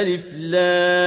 ألف لام.